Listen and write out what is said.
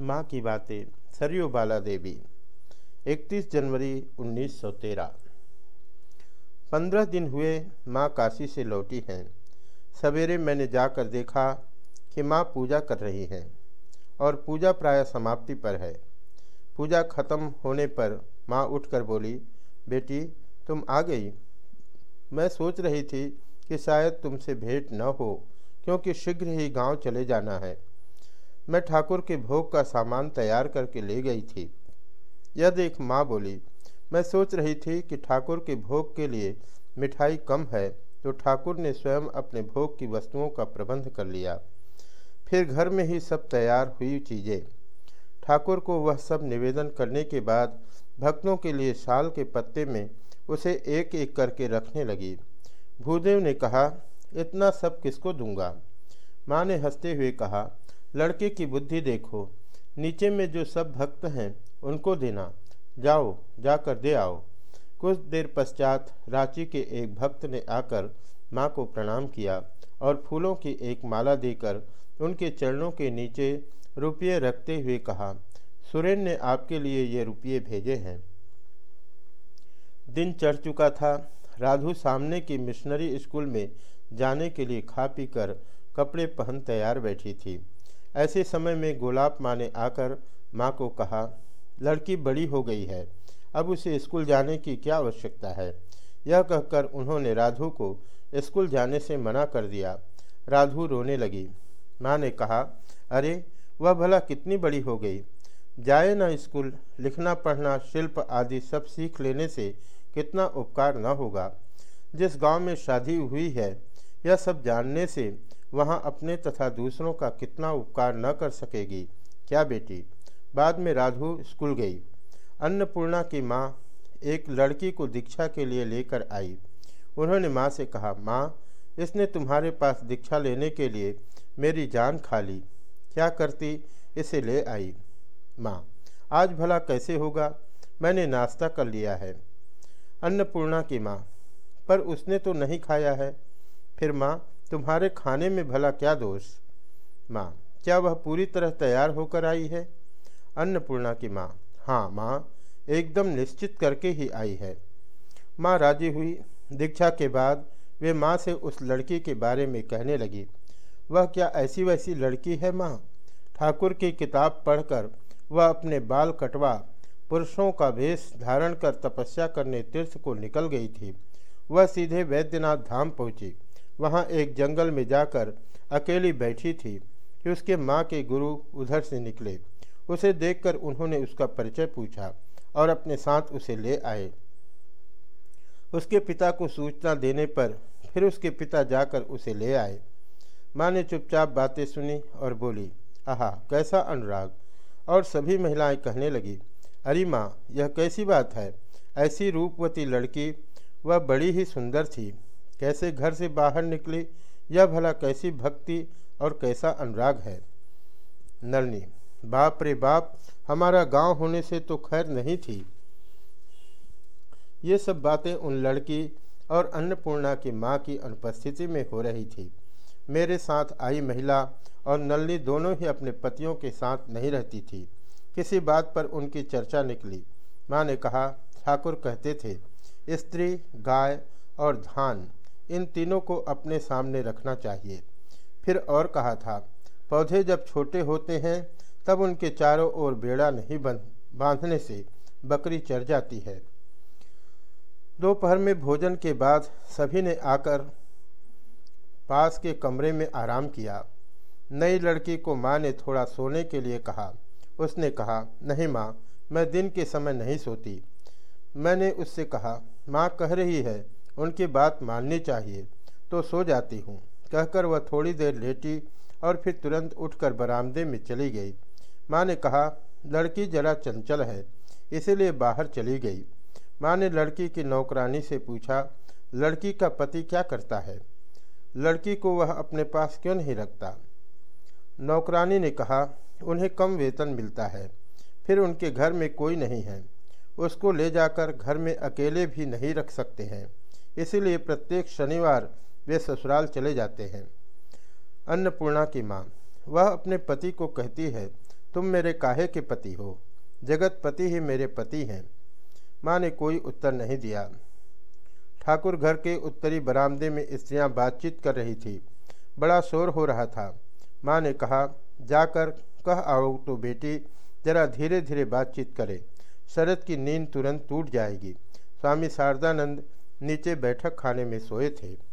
माँ की बातें, सरयू बाला देवी 31 जनवरी 1913 पंद्रह दिन हुए माँ काशी से लौटी हैं। सवेरे मैंने जाकर देखा कि माँ पूजा कर रही हैं और पूजा प्राय समाप्ति पर है। पूजा खत्म होने पर माँ उठकर बोली, बेटी, तुम आ गई। मैं सोच रही थी कि शायद तुमसे भेंट न हो, क्योंकि शीघ्र ही गाँव चले जाना है। मैं ठाकुर के भोग का सामान तैयार करके ले गई थी। यह देख माँ बोली, मैं सोच रही थी कि ठाकुर के भोग के लिए मिठाई कम है तो ठाकुर ने स्वयं अपने भोग की वस्तुओं का प्रबंध कर लिया। फिर घर में ही सब तैयार हुई चीज़ें। ठाकुर को वह सब निवेदन करने के बाद भक्तों के लिए साल के पत्ते में उसे एक एक करके रखने लगी। भूदेव ने कहा, इतना सब किसको दूँगा? माँ ने हँसते हुए कहा लड़के की बुद्धि देखो। नीचे में जो सब भक्त हैं, उनको देना। जाओ, जाकर दे आओ। कुछ देर पश्चात रांची के एक भक्त ने आकर माँ को प्रणाम किया और फूलों की एक माला देकर उनके चरणों के नीचे रुपये रखते हुए कहा, सुरेन ने आपके लिए ये रुपये भेजे हैं। दिन चढ़ चुका था। राधु सामने की मिशनरी स्कूल में जाने के लिए खा पी कर कपड़े पहन तैयार बैठी थी। ऐसे समय में गोलाब माँ ने आकर माँ को कहा, लड़की बड़ी हो गई है, अब उसे स्कूल जाने की क्या आवश्यकता है? यह कहकर उन्होंने राधु को स्कूल जाने से मना कर दिया। राधु रोने लगी। माँ ने कहा, अरे, वह भला कितनी बड़ी हो गई? जाए ना स्कूल, लिखना, पढ़ना, शिल्प आदि सब सीख लेने से कितना उपकार न होगा। जिस गाँव में शादी हुई है, यह सब जानने से वहाँ अपने तथा दूसरों का कितना उपकार न कर सकेगी। क्या बेटी? बाद में राधु स्कूल गई। अन्नपूर्णा की माँ एक लड़की को दीक्षा के लिए लेकर आई। उन्होंने माँ से कहा, माँ, इसने तुम्हारे पास दीक्षा लेने के लिए मेरी जान खा ली। क्या करती? इसे ले आई। माँ, आज भला कैसे होगा? मैंने नाश्ता कर लिया है। अन्नपूर्णा की माँ, पर उसने तो नहीं खाया है? फिर माँ तुम्हारे खाने में भला क्या दोष? माँ, क्या वह पूरी तरह तैयार होकर आई है? अन्नपूर्णा की माँ हाँ माँ, एकदम निश्चित करके ही आई है। माँ राज़ी हुई। दीक्षा के बाद वे माँ से उस लड़की के बारे में कहने लगी। वह क्या ऐसी वैसी लड़की है माँ? ठाकुर की किताब पढ़कर वह अपने बाल कटवा, पुरुषों का वेश धारण कर तपस्या करने तीर्थ को निकल गई थी। वह सीधे वैद्यनाथ धाम पहुँची। वहाँ एक जंगल में जाकर अकेली बैठी थी कि उसके माँ के गुरु उधर से निकले। उसे देखकर उन्होंने उसका परिचय पूछा और अपने साथ उसे ले आए। उसके पिता को सूचना देने पर फिर उसके पिता जाकर उसे ले आए। माँ ने चुपचाप बातें सुनी और बोली, आहा, कैसा अनुराग? और सभी महिलाएँ कहने लगी, अरे माँ, यह कैसी बात है? ऐसी रूपवती लड़की, वह बड़ी ही सुंदर थी। कैसे घर से बाहर निकली, यह भला कैसी भक्ति और कैसा अनुराग है। नलनी, बाप रे बाप, हमारा गाँव होने से तो खैर नहीं थी। ये सब बातें उन लड़की और अन्नपूर्णा की माँ की अनुपस्थिति में हो रही थी। मेरे साथ आई महिला और नलनी दोनों ही अपने पतियों के साथ नहीं रहती थी। किसी बात पर उनकी चर्चा निकली। माँ ने कहा, ठाकुर कहते थे, स्त्री, गाय और धान। इन तीनों को अपने सामने रखना चाहिए। फिर और कहा था, पौधे जब छोटे होते हैं, तब उनके चारों ओर बेड़ा नहीं बांधने से बकरी चढ़ जाती है। दोपहर में भोजन के बाद सभी ने आकर पास के कमरे में आराम किया। नई लड़की को माँ ने थोड़ा सोने के लिए कहा। उसने कहा, नहीं माँ, मैं दिन के समय नहीं सोती। मैंने उससे कहा, माँ कह रही है उनकी बात माननी चाहिए। तो सो जाती हूँ। कहकर वह थोड़ी देर लेटी और फिर तुरंत उठकर बरामदे में चली गई। माँ ने कहा, लड़की जरा चंचल है, इसीलिए बाहर चली गई। माँ ने लड़की की नौकरानी से पूछा, लड़की का पति क्या करता है? लड़की को वह अपने पास क्यों नहीं रखता? नौकरानी ने कहा, उन्हें कम वेतन मिलता है, फिर उनके घर में कोई नहीं है। उसको ले जाकर घर में अकेले भी नहीं रख सकते हैं। इसीलिए प्रत्येक शनिवार वे ससुराल चले जाते हैं। अन्नपूर्णा की माँ, वह अपने पति को कहती है, तुम मेरे काहे के पति हो? जगत पति ही मेरे पति हैं। माँ ने कोई उत्तर नहीं दिया। ठाकुर घर के उत्तरी बरामदे में स्त्रियाँ बातचीत कर रही थी। बड़ा शोर हो रहा था। माँ ने कहा, जाकर कह आओ तो बेटी, जरा धीरे धीरे बातचीत करे। शरद की नींद तुरंत टूट जाएगी। स्वामी शारदानंद नीचे बैठक खाने में सोए थे।